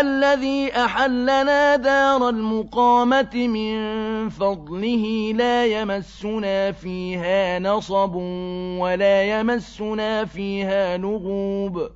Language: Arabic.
الذي أحلنا دار المقامة من فضله لا يمسنا فيها نصب ولا يمسنا فيها لغوب.